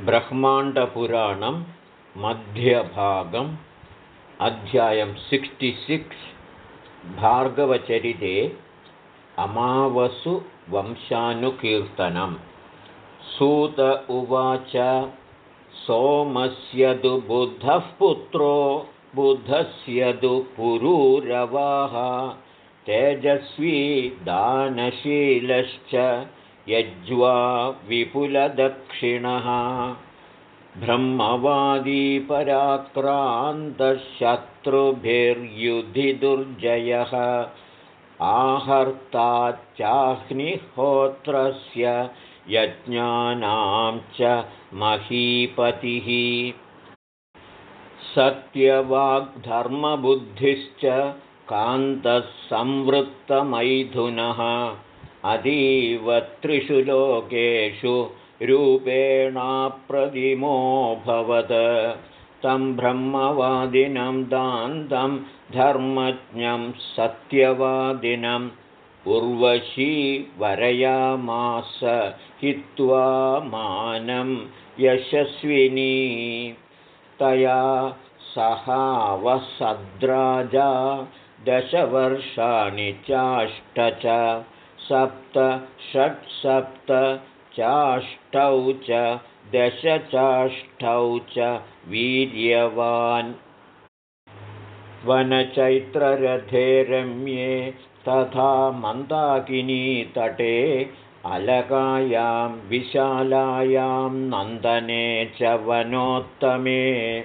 ब्रह्माण्डपुराणं मध्यभागम् अध्यायं सिक्स् भार्गवचरिते अमावसुवंशानुकीर्तनं सूत उवाच सोमस्य तु बुद्धः पुत्रो बुद्धस्य तु पुरूरवाः तेजस्वी दानशीलश्च यज्वा विपुलदक्षिणः। ब्रह्मवादीपराक्रान्तशत्रुभिर्युधिदुर्जयः। आहर्ताच्चाह्निहोत्रस्य यज्ञानां च महीपतिः। सत्यवाग्धर्मबुद्धिश्च कान्तः संवृत्तमैथुनः अतीव त्रिषु लोकेषु रूपेणाप्रतिमोऽभवत् तं ब्रह्मवादिनं दान्तं धर्मज्ञं सत्यवादिनम् उर्वशी वरयामास हित्वा मानं यशस्विनी। तया सहावसद्राजा दशवर्षाणि चाष्ट च सप्त षट्सप्त चाष्टौ च दशचाष्टौ च वीर्यवान्। वनचैत्ररथे रम्ये तथा मन्दाकिनीतटे अलकायां विशालायां नन्दने च वनोत्तमे।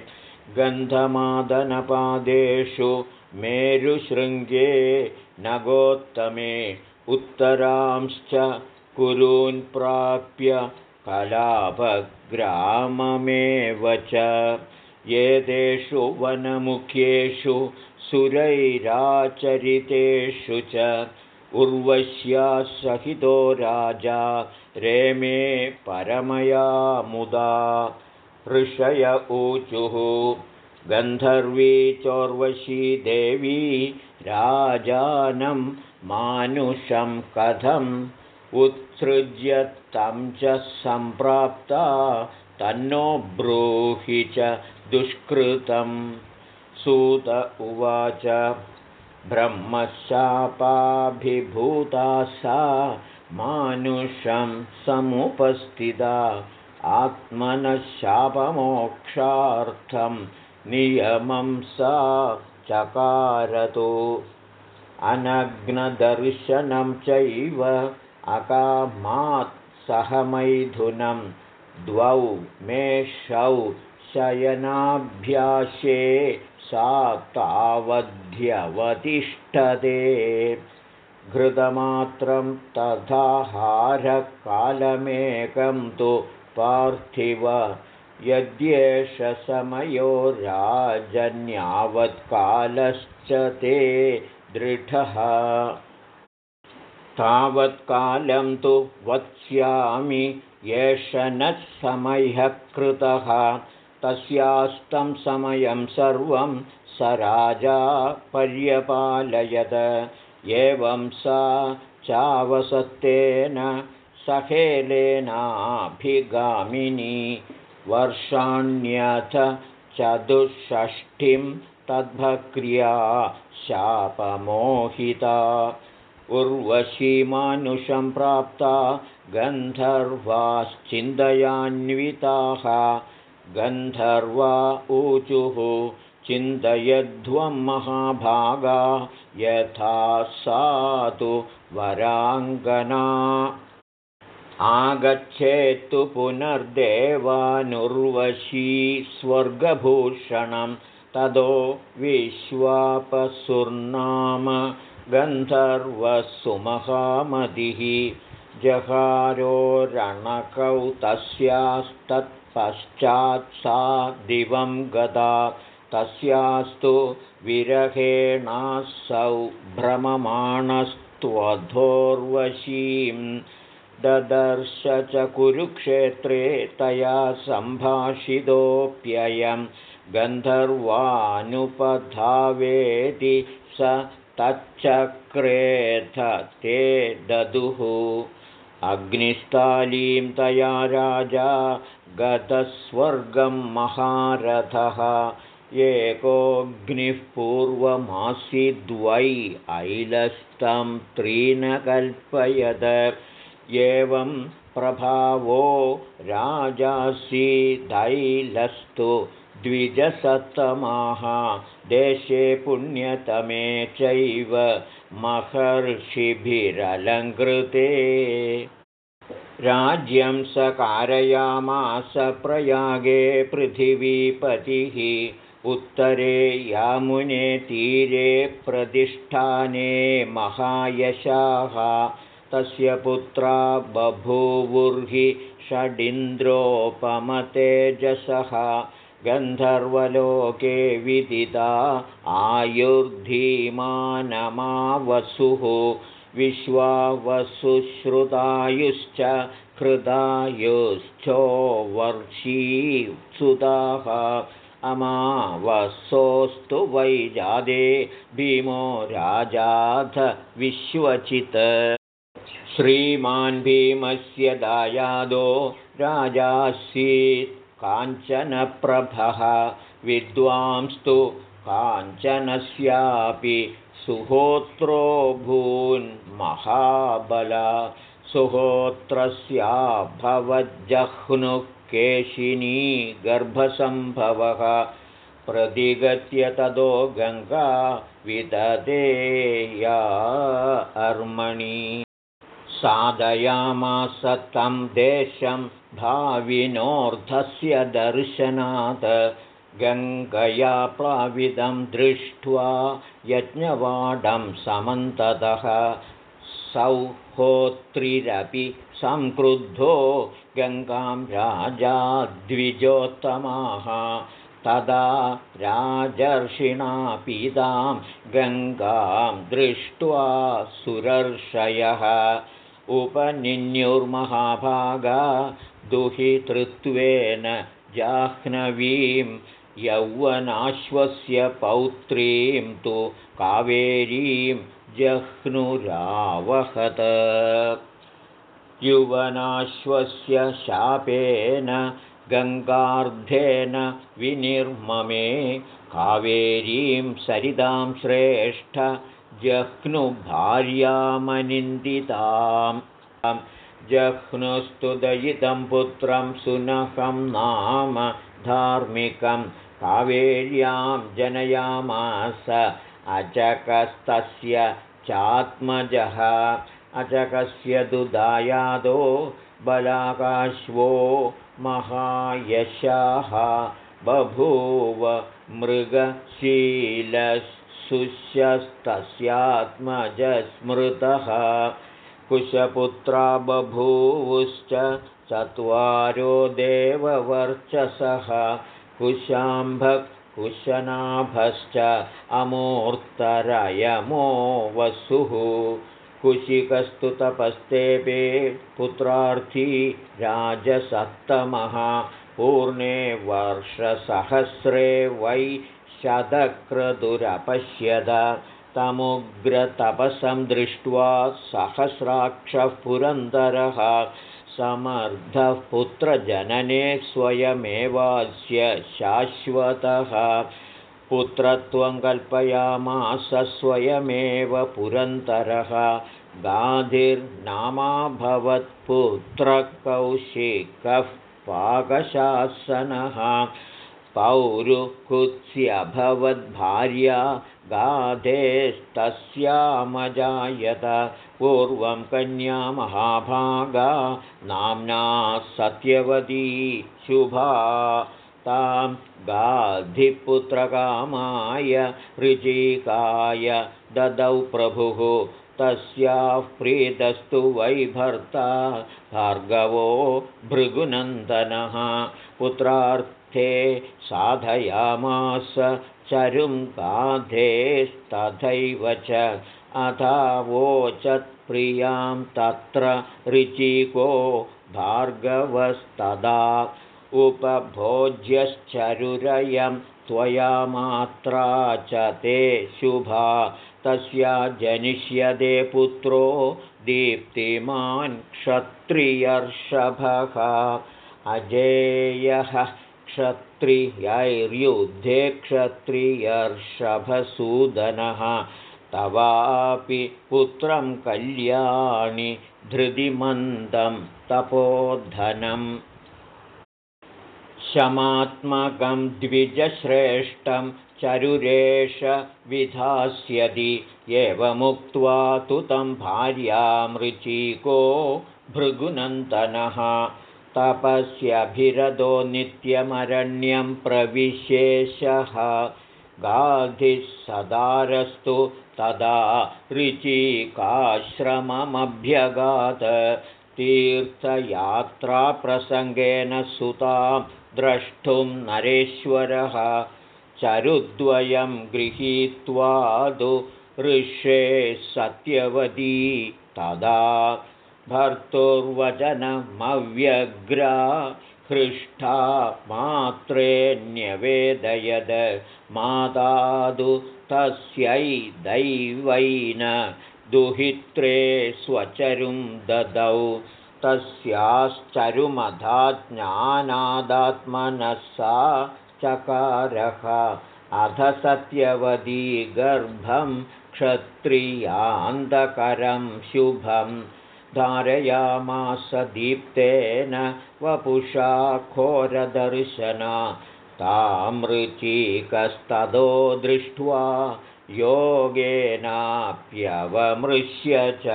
गन्धमादनपादेषु मेरुशृङ्गे नगोत्तमे उत्तरांश्च कुरून् प्राप्य कलापग्राममेव च। एतेषु वनमुख्येषु सुरैराचरितेषु च। उर्वश्या सहितो राजा रेमे परमया मुदा। ऋषय ऊचुः गन्धर्वी चोर्वशी देवी राजानं मानुषं कथम् उत्सृज्य तं च सम्प्राप्ता तन्नो ब्रूहि च दुष्कृतं सूत उवाच ब्रह्मशापाभिभूता सा मानुषं समुपस्थिता। आत्मनः नियमं सा चकारतु अनग्नदर्शनं चैव अकामात् सह मैथुनं द्वौ मेषौ शयनाभ्यासे सा तावध्यवतिष्ठते घृतमात्रं तथाहारकालमेकं तु पार्थिव। यद्येष समयो राजन्यावत्कालश्च ते दृढः। तावत्कालं तु वत्स्यामि एष न समयः कृतः। तस्यास्तं समयं सर्वं स राजा पर्यपालयत। एवं सा चावसत्तेन सहेलेनाभिगामिनी वर्षाण्यथ चतुष्षष्ठिं तद्भक्रिया शापमोहिता। उर्वशीमानुषं प्राप्ता गन्धर्वाश्चिन्तयान्विताः। गन्धर्वा ऊचुः चिन्तयध्वं महाभागा। यथा सा तु वराङ्गना। आगच्छेत्तु पुनर्देवानुर्वशी स्वर्गभूषणं ततो विश्वापसुर्नाम गन्धर्वसुमहामतिः जहारोरणकौ तस्यास्तत्पश्चात् सा दिवं गता तस्यास्तु विरहेणासौ भ्रममाणस्त्वधोर्वशीं ददर्श च कुरुक्षेत्रे तया सम्भाषितोऽप्ययं गन्धर्वानुपधावेति स तच्चक्रेथ ते ददुः। अग्निस्थालीं तया राजा गतस्वर्गं महारथः। एकोऽग्निः पूर्वमासीद्वै ऐलस्तं त्रीनकल्पयद। एवं प्रभावो राजासीदैलस्तु द्विजसत्तमाः। देशे पुण्यतमे चैव महर्षिभिरलङ्कृते। राज्यं स कारयामास प्रयागे पृथिवीपतिः। उत्तरे यामुने तीरे प्रतिष्ठाने महायशाः। तस्य पुत्रा बभूवुर्हि षडिन्द्रोपमतेजसः गन्धर्वलोके विदिता आयुर्धीमानमावसुः। विश्वावसुश्रुतायुश्च हृदायुश्चोवर्षीसुताः अमावसोऽस्तु वै जादे भीमो राजाथ विश्वचित्। श्रीमान् भीमस्य दायादो राजासीत् काञ्चनप्रभः। विद्वांस्तु काञ्चनस्यापि सुहोत्रो भून्महाबला सुहोत्रस्याभवज्जह्नुः केशिनी गर्भसम्भवः। प्रतिगत्य तदो गङ्गा विददेया अर्मणि। साधयामास तं देशं भाविनोऽर्धस्य दर्शनात् गङ्गया प्लाविदं दृष्ट्वा यज्ञवाडं समन्ततः सौहोत्रिरपि संक्रुद्धो गङ्गां राजा द्विजोत्तमाः तदा राजर्षिणा पीतां गङ्गां दृष्ट्वा सुरर्षयः। उपनिन्युर्महाभागा दुहितृत्वेन जाह्नवीं यौवनाश्वस्य पौत्रीं तु कावेरीं जह्नुरावहत। युवनाश्वस्य शापेन गङ्गार्धेन विनिर्ममे कावेरीं सरितां श्रेष्ठ जह्नुभार्यामनिन्दितां जह्नुस्तु दयितं पुत्रं सुनहं नाम धार्मिकं कावेर्यां जनयामास अचकस्तस्य चात्मजः अचकस्य दुदायादो बलाकाश्वो महायशाः बभूव मृगशीलसुष्यस्तस्यात्मजस्मृतः कुशपुत्रा बभूवुश्च चत्वारो देववर्चसः कुशाम्भः कुशनाभश्च अमूर्तरयमो वसुः। कुशिकस्तु तपस्तेपे पुत्रार्थी राजसत्तमः पूर्णे वर्षसहस्रे वै शतक्रतुरपश्यद तमुग्रतपसं दृष्ट्वा सहस्राक्षः पुरन्दरः समर्थः पुत्रजनने स्वयमेवास्य शाश्वतः। पुत्रत्वं कल्पयामास स्वयमेव पुरन्तरः गाधिर्नामाभवत्पुत्रकौशिकः पाकशासनः पौरुकुत्स्यभवद्भार्या गाधेस्तस्यामजायत। पूर्वं कन्या महाभागा नाम्ना सत्यवती शुभा। तां गाधिपुत्रकामाय ऋचिकाय ददौ प्रभुः। तस्याः प्रीतस्तु वै भर्ता भार्गवो भृगुनन्दनः। पुत्रार्थे साधयामास चरुं गाधेस्तथैव च अथावोचत्प्रियां तत्र ऋचिको भार्गवस्तदा उपभोज्यश्चरुरयं त्वया मात्रा च ते शुभा तस्या जनिष्यदे पुत्रो दीप्तिमान् क्षत्रियर्षभः अजेयः क्षत्रियैर्युद्धे क्षत्रियर्षभसूदनः तवापि पुत्रं कल्याणि धृतिमन्दं तपोधनं शमात्मकं द्विजश्रेष्ठं चरुरेश विधास्यति एवमुक्त्वा तु तं भार्यामृचीको भृगुनन्दनः तपस्यभिरदो नित्यमरण्यं प्रविशेषः गाधिः सदारस्तु तदा ऋचीकाश्रममभ्यगात् तीर्थयात्राप्रसङ्गेन सुतां द्रष्टुं नरेश्वरः। चरुद्वयं गृहीत्वादु ऋषे सत्यवती तदा भर्तुर्वचनमव्यग्रा हृष्टा मात्रे न्यवेदयद मातादु तस्यै दैवैन दुहित्रे स्वचरुं ददौ तस्याश्चरुमधाज्ञानादात्मनः सा चकारः अध सत्यवती गर्भं क्षत्रियान्धकरं शुभं धारयामास दीप्तेन वपुषा घोरदर्शना तामृचीकस्ततो दृष्ट्वा योगेनाप्यवमृश्य च।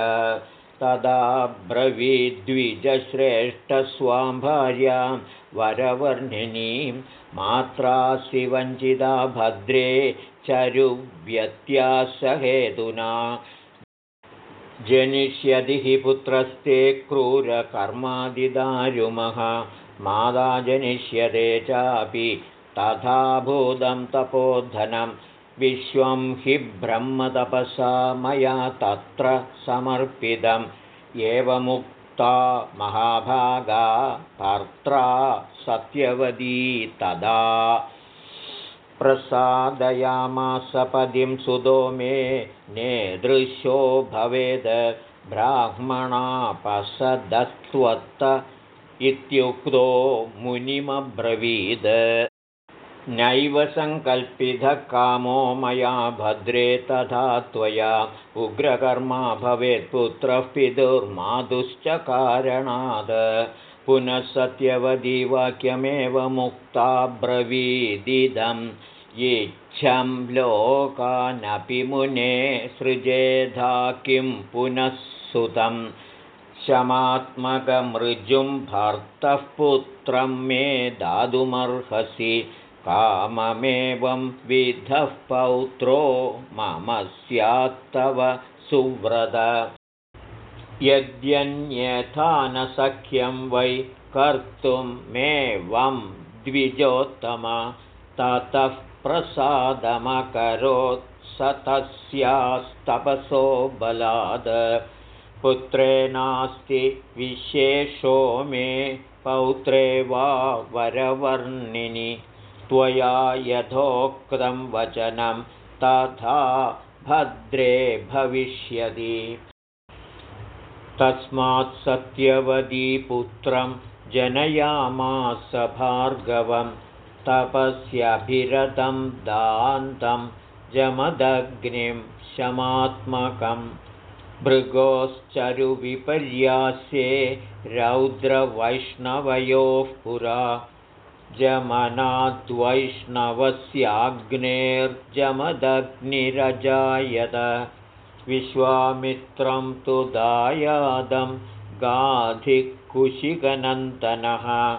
तदा ब्रवीद्विजश्रेष्ठस्वां भार्यां वरवर्णिनीं मात्रासि वञ्चिता भद्रे चरुव्यत्यासहेतुना जनिष्यति हि पुत्रस्ते क्रूरकर्मादिदारुमः। मादा जनिष्यते चापि तथा भूतं तपोधनं। विश्वं हि ब्रह्मतपसा मया तत्र समर्पितम् एवमुक्ता महाभागा भर्त्रा सत्यवती तदा प्रसादयामासपदिं सुदो मे नेदृश्यो भवेद् ब्राह्मणापसदत्वत्त इत्युक्तो मुनिमब्रवीद। नैव सङ्कल्पितः कामो मया भद्रे तथा त्वया उग्रकर्मा भवेत् पुत्रः पितुर्मातुश्च कारणात् पुनः सत्यवती वाक्यमेव मुक्ता ब्रवीदिदम् इच्छं लोकानपि मुने सृजेधा किं पुनः सुतं। शमात्मकमृजुं भर्तः पुत्रं मे दातुमर्हसि। काममेवं विधः पौत्रो मम स्यात्तव सुव्रत। यद्यन्यथा न सख्यं वै कर्तुं मेवं द्विजोत्तम। ततः प्रसादमकरोत् स तस्यास्तपसो बलाद। पुत्रे नास्ति विशेषो मे पौत्रे वा वरवर्णिनि। त्वया यथोक्तं वचनं तथा भद्रे भविष्यति। तस्मात् सत्यवतीपुत्रं जनयामास भार्गवं तपस्यभिरतं दान्तं जमदग्निं शमात्मकं। भृगोश्चरुविपर्यास्ये रौद्रवैष्णवयोः पुरा। जमनाद्वैष्णवस्याग्नेर्जमदग्निरजायत। विश्वामित्रं तु दायादं गाधिकुशिकनन्दनः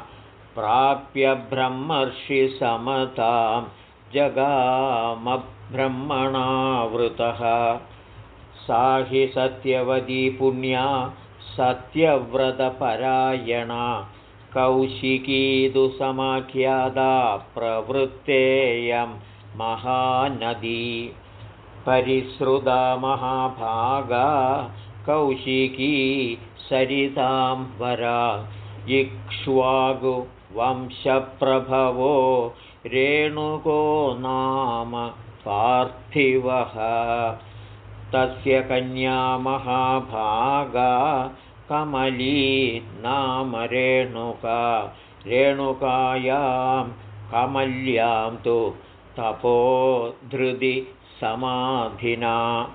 प्राप्य ब्रह्मर्षिसमतां जगामब्रह्मणावृतः। सा हि सत्यवती पुण्या सत्यव्रतपरायणा। कौशिकीदुसमाख्यादा प्रवृत्तेयं महानदी। परिसृता महाभागा कौशिकी सरितां वरा इक्ष्वागुवंशप्रभवो रेणुको नाम पार्थिवः। तस्य कन्या महाभागा कमली नाम रेणुका। रेणुकायां कमल्यां तु तपो समाधिना।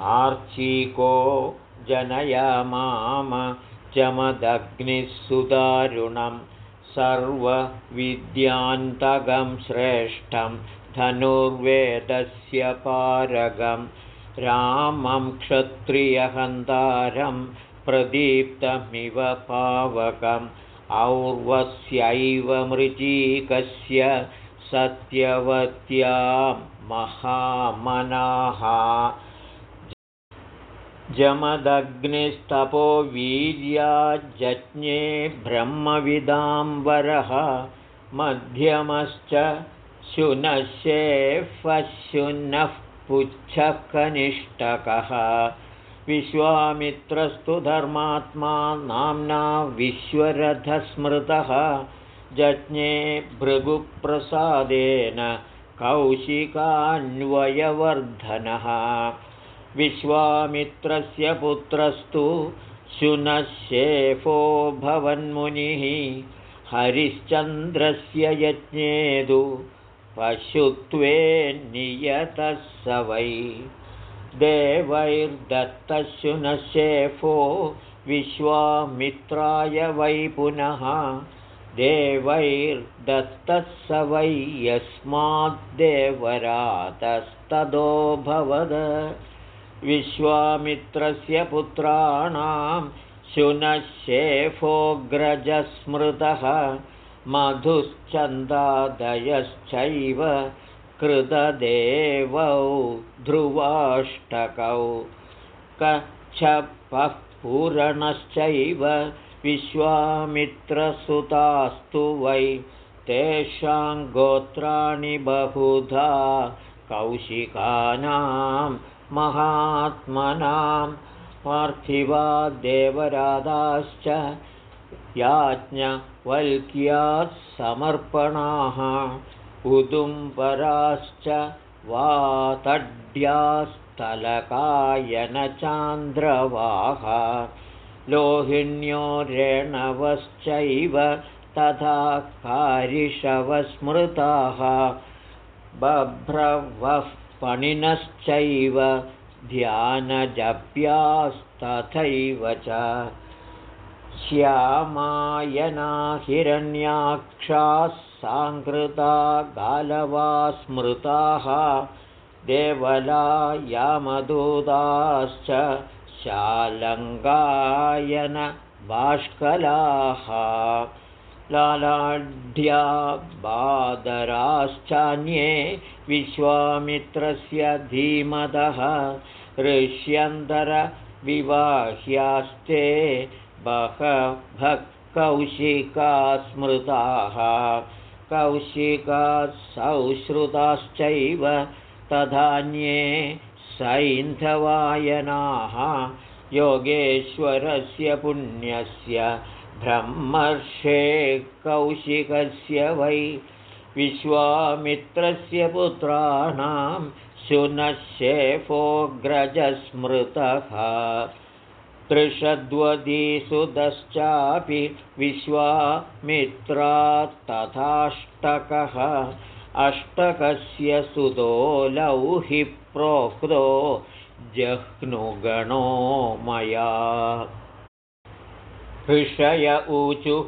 आर्चीको जनयामाम चमदग्निः सुदारुणं सर्वविद्यान्तगं श्रेष्ठं धनुर्वेदस्य पारगं रामं क्षत्रियहन्तारं प्रदीप्तमिव पावकम् और्वस्यैव मृचीकस्य सत्यवत्या महामनाः जमदग्निस्तपो वीर्याज्ञे ब्रह्मविदाम्बरः मध्यमश्च शुनशेफशुनः पुच्छकनिष्ठकः। विश्वामित्रस्तु धर्मात्मा नाम्ना विश्वरथस्मृतः जज्ञे भृगुप्रसादेन कौशिकान्वयवर्धनः विश्वामित्रस्य पुत्रस्तु शुनशेफो भवन्मुनिः हरिश्चन्द्रस्य यज्ञेदु पशुत्वे नियतः स वै। देवैर्दत्तशुनशेफो विश्वामित्राय वै पुनः। देवैर्दत्तः स वै यस्माद्देवरातस्तदोऽभवद विश्वामित्रस्य पुत्राणां शुनशेफोऽग्रजस्मृतः मधुश्चन्दादयश्चैव कृतदेवौ ध्रुवाष्टकौ। कच्छपः पूरणश्चैव विश्वामित्रसुतास्तु वै तेषां गोत्राणि बहुधा कौशिकानां महात्मनां पार्थिवा देवराधाश्च याज्ञवल्क्यात् समर्पणाः उदुम्बराश्च वातड्यास्तलकायनचान्द्रवाः लोहिण्यो रेणवश्चैव तथा कारिषवस्मृताः बभ्रवः पणिनश्चैव ध्यानजप्यास्तथैव च श्यामायना हिरण्याक्षाः साङ्कृता गालवा स्मृताः देवला यामदूताश्च शालङ्गायनबाष्कलाः लालाढ्या बादराश्चान्ये विश्वामित्रस्य धीमतः ऋष्यन्तरविवाह्यास्ते बहवः कौशिका स्मृताः कौशिकासौश्रुताश्चैव तथान्ये सैन्धवायनाः। योगेश्वरस्य पुण्यस्य ब्रह्मर्षे कौशिकस्य वै विश्वामित्रस्य पुत्राणां शुनशेफोऽग्रजस्मृतः त्रिषद्वदीसुतश्चापि विश्वामित्रात्तथाष्टकः अष्टकस्य सुतो हि प्रोक्तो जह्नुगणो मया ऋषय ऊचुः।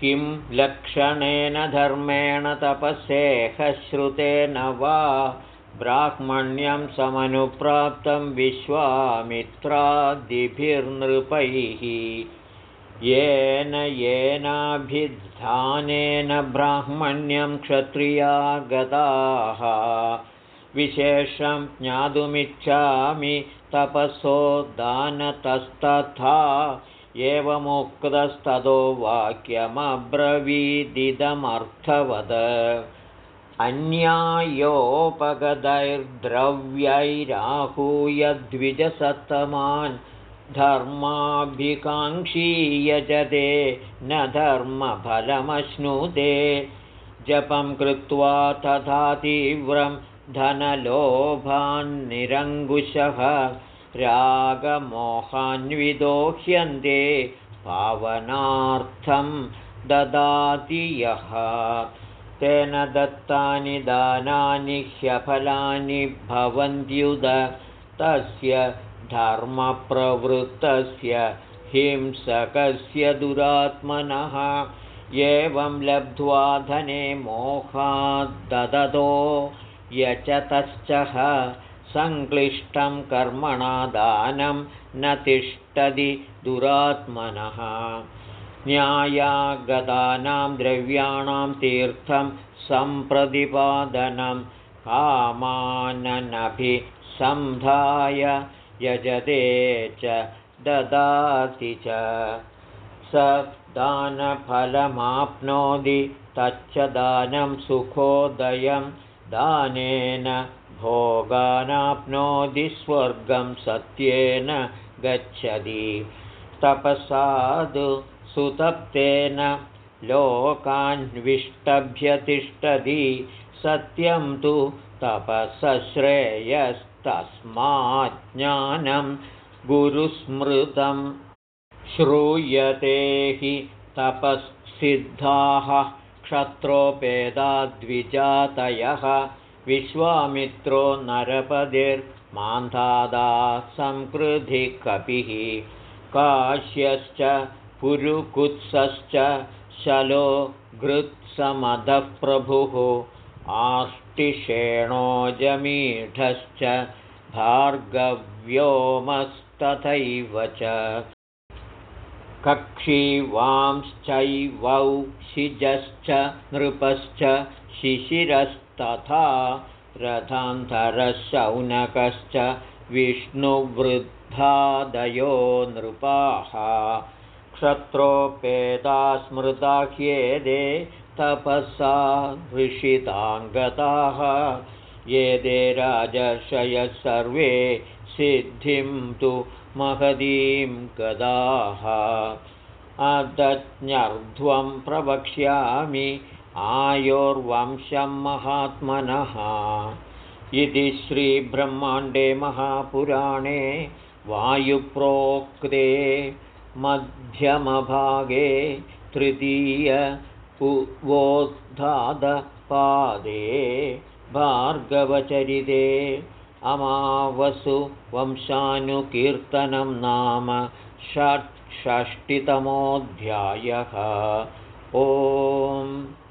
किं लक्षणेन धर्मेण तपसेहश्रुतेन वा ब्राह्मण्यं समनुप्राप्तं विश्वामित्रादिभिर्नृपैः। येन येनाभिधानेन ब्राह्मण्यं क्षत्रिया गताः विशेषं ज्ञातुमिच्छामि तपसो दानतस्तथा एवमुक्तस्ततो वाक्यमब्रवीदिदमर्थवद। अन्यायोपगदैर्द्रव्यैराहूयद्विजसत्तमान् धर्माभिकाङ्क्षी यजते न धर्मफलमश्नुते। जपं कृत्वा तथा तीव्रं धनलोभान्निरङ्कुशः रागमोहान्विदोह्यन्ते पावनार्थं ददाति यः। तेन दत्तानि दानानि ह्यफलानि भवन्त्युद। तस्य धर्मप्रवृत्तस्य हिंसकस्य दुरात्मनः। एवं लब्ध्वा धने मोहाद्ददतो यचतश्चः सङ्क्लिष्टं कर्मणा दानं न तिष्ठति दुरात्मनः। न्यायागतानां द्रव्याणां तीर्थं सम्प्रतिपादनं कामाननभिसन्धाय यजते च ददाति च। स दानफलमाप्नोति तच्च दानं सुखोदयं दानेन भोगानाप्नोति स्वर्गं सत्येन गच्छति। तपसादु सुतप्तेन लोकान्विष्टभ्यतिष्ठति। सत्यं तु तपसश्रेयस्तस्माज्ज्ञानं गुरुस्मृतं श्रूयते हि तपःसिद्धाः क्षत्रोपेदाद्विजातयः विश्वामित्रो नरपतिर्मान्धादा संकृधिकपिः काश्यश्च पुरुकुत्सश्च शलो घृत्समधः प्रभुः आष्टिषेणो जमीढश्च भार्गव्योमस्तथैव च। कक्षीवांश्चैवौ शिजश्च नृपश्च शिशिरस्तथा रथान्तरशौनकश्च विष्णुवृद्धादयो नृपाः। क्षत्रोपेदा स्मृता ह्येदे तपसा ऋषिताङ्गताः ये दे राजशयः सर्वे सिद्धिं तु महदीं गदाः। अदज्ञर्ध्वं प्रवक्ष्यामि आयोर्वंशं महात्मनः। इति श्रीब्रह्माण्डे महापुराणे वायुप्रोक्ते मध्यमभागे तृतीय उवोद्धादपादे भार्गवचरिते अमावसु वंशानुकीर्तनं नाम षट्षष्टितमोऽध्यायः ओम्